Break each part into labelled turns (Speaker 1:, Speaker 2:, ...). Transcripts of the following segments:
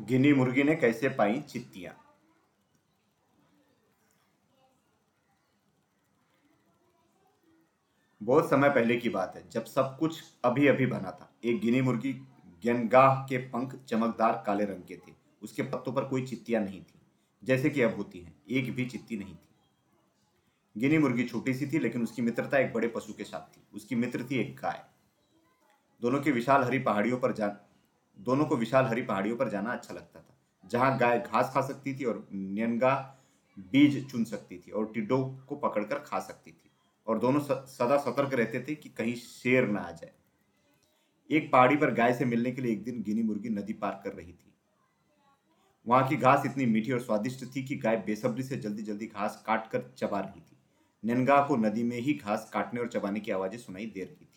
Speaker 1: गिनी मुर्गी ने कैसे पाई चित्तियाँ? बहुत समय पहले की बात है, जब सब कुछ अभी अभी बना था। एक गिनी मुर्गी गेनगाह के पंख चमकदार काले रंग के थे। उसके पत्तों पर कोई चित्तियाँ नहीं थी, जैसे कि अब होती हैं। एक भी चित्ती नहीं थी। गिनी मुर्गी छोटी सी थी, लेकिन उसकी मित्रता एक बड़े पशु के साथ थी। उसकी मित्र थी एक गाय। दोनों की विशाल हरी पहाड़ियों पर जा दोनों को विशाल हरी पहाड़ियों पर जाना अच्छा लगता था, जहाँ गाय घास खा सकती थी और नियनगा बीज चुन सकती थी और टिड्डो को पकड़कर खा सकती थी। और दोनों सदा सतर्क रहते थे कि कहीं शेर ना आ जाए। एक पहाड़ी पर गाय से मिलने के लिए एक दिन गिनी मुर्गी नदी पार कर रही थी। वहाँ की घास इतनी मीठी और स्वादिष्ट थी कि गाय बेसब्री से जल्दी जल्दी घास काट कर चबा रही थी। ननगा को नदी में ही घास काटने और चबाने की आवाज़ें सुनाई दे रही थी।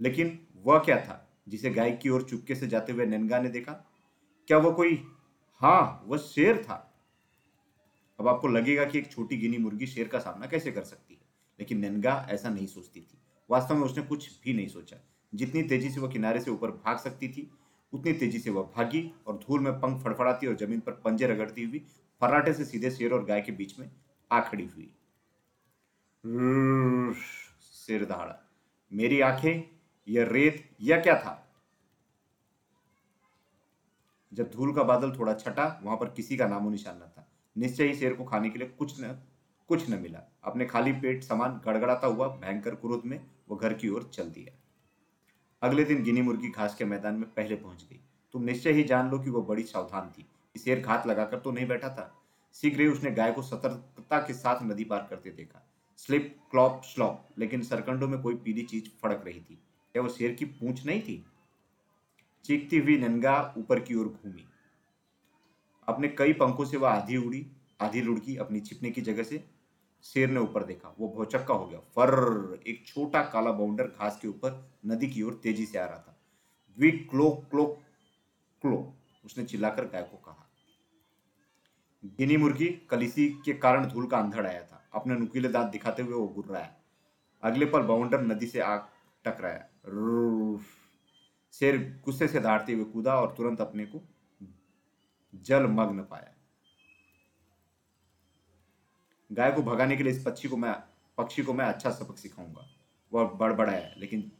Speaker 1: लेकिन वह क्या था? जिसे गाय की ओर चुपके से जाते हुए ननगा ने देखा। क्या वह कोई? हाँ वह शेर था। अब आपको लगेगा कि एक छोटी गिनी मुर्गी शेर का सामना कैसे कर सकती है? लेकिन ननगा ऐसा नहीं सोचती थी। वास्तव में उसने कुछ भी नहीं सोचा। जितनी तेज़ी से वह किनारे से ऊपर भाग सकती थी, उतनी तेज़ी से वह भागी और धूल में पंख फड़फड़ाती और ज़मीन पर पंजे रगड़ती हुई फर्राटे से सीधे शेर और गाय के बीच में आ खड़ी हुई। शेर दहाड़ा, मेरी आँखें यह रेत या क्या था? जब धूल का बादल थोड़ा छटा, वहाँ पर किसी का नामो निशान न था। निश्चय ही शेर को खाने के लिए कुछ न कुछ न मिला। अपने खाली पेट सामान गड़गड़ाता हुआ भयंकर क्रोध में वो घर की ओर चल दिया। अगले दिन गिनी मुर्गी घास के मैदान में पहले पहुँच गई। तुम निश्चय ही जान लो कि वो बड़ी सावधान थी। शेर घात लगाकर तो नहीं बैठा था। शीघ्र ही उसने गाय को सतर्कता के साथ नदी पार करते देखा। स्लिप, क्लॉप स्लॉप लेकिन सरकंडों में कोई पीली चीज़ फड़क रही थी। क्या वो शेर की पूंछ नहीं थी? चीखती हुई ननगा ऊपर की ओर घूमी। अपने कई पंखों से वह आधी उड़ी, आधी लुड़की अपनी छिपने की जगह से शेर ने ऊपर देखा। वो भौचक्का हो गया। फर एक छोटा काला बाउंडर घास के ऊपर नदी की ओर तेज़ी से आ रहा था। वी क्लो क्लो क्लो उसने चिल्लाकर गाय को कहा। गिनी मुर्गी कलिसी के कारण धूल का अंधड़ आया था। अपने नुकीले दांत दिखाते हुए वो गुर्राया। अगले पल बाउंडर नदी से आग टकराया शेर गुस्से से दहाड़ते हुए कूदा और तुरंत अपने को जल मग्न पाया। गाय को भगाने के लिए इस पक्षी को मैं, पक्षी को मैं अच्छा सबक सिखाऊँगा। वह बड़बड़ाया लेकिन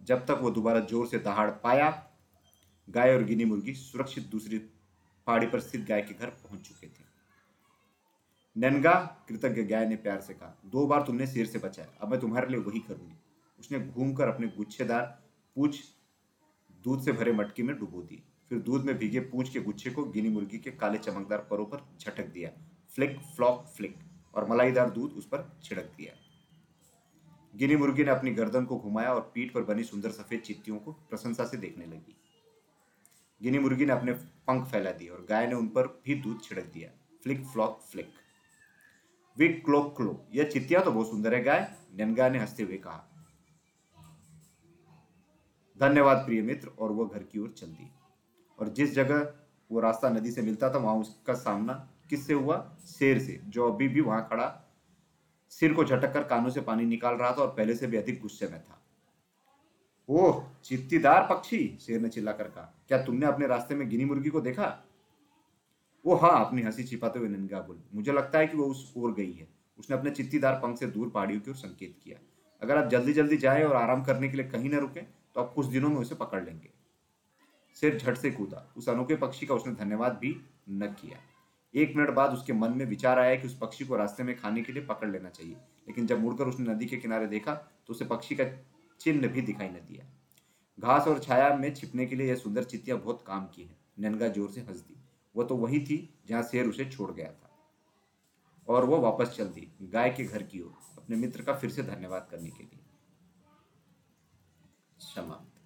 Speaker 1: जब तक वो दोबारा ज़ोर से दहाड़ पाया, गाय और गिनी मुर्गी सुरक्षित दूसरी पहाड़ी पर स्थित गाय के घर पहुँच चुके थे। ननगा कृतज्ञ गाय ने प्यार से कहा, दो बार तुमने शेर से बचाया अब मैं तुम्हारे लिए वही करूँगी। उसने घूमकर अपने गुच्छेदार पूछ दूध से भरे मटकी में डुबो दी फिर दूध में भीगे पूछ के गुच्छे को गिनी मुर्गी के काले चमकदार परों पर झटक दिया। फ्लिक, फ्लॉक, फ्लिक, और मलाईदार दूध उस पर छिड़क दिया। गिनी मुर्गी ने अपनी गर्दन को घुमाया और पीठ पर बनी सुंदर सफ़ेद चित्तियों को प्रशंसा से देखने लगी। गिनी मुर्गी ने अपने पंख फैला दिए और गाय ने उन पर भी दूध छिड़क दिया। Flick, flock, flick. विक क्लो क्लो। यह चित्तिया तो बहुत सुंदर है, गाय। ननगा ने हँसते हुए कहा। धन्यवाद, प्रिय मित्र, और वह घर की ओर चल दी और जिस जगह वो रास्ता नदी से मिलता था, वहाँ उसका सामना किससे हुआ? शेर से, जो अभी भी वहाँ खड़ा सिर को झटक कर कानों से पानी निकाल रहा था और पहले से भी अधिक गुस्से में था। ओह, चित्तीदार पक्षी, शेर ने चिल्लाकर कहा। क्या तुमने अपने रास्ते में गिनी मुर्गी को देखा? वो हाँ अपनी हँसी छिपाते हुए ननगा बोली। मुझे लगता है कि वो उस ओर गई है। उसने अपने चित्तीदार पंख से दूर पहाड़ियों की ओर संकेत किया। अगर आप जल्दी जल्दी जाए और आराम करने के लिए कहीं न रुके तो आप कुछ दिनों में उसे पकड़ लेंगे। सिर झट से कूदा। उस अनोखे पक्षी का उसने धन्यवाद भी न किया। एक मिनट बाद उसके मन में विचार आया कि उस पक्षी को रास्ते में खाने के लिए पकड़ लेना चाहिए। लेकिन जब मुड़कर उसने नदी के किनारे देखा तो उसे पक्षी का चिन्ह भी दिखाई न दिया। घास और छाया में छिपने के लिए यह सुंदर चित्तिया बहुत काम की है। ननगा ज़ोर से हंस दी वह तो वही थी जहाँ शेर उसे छोड़ गया था। और वह वापस चल दी, गाय के घर की ओर, अपने मित्र का फिर से धन्यवाद करने के लिए। समाप्त।